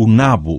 o nabo.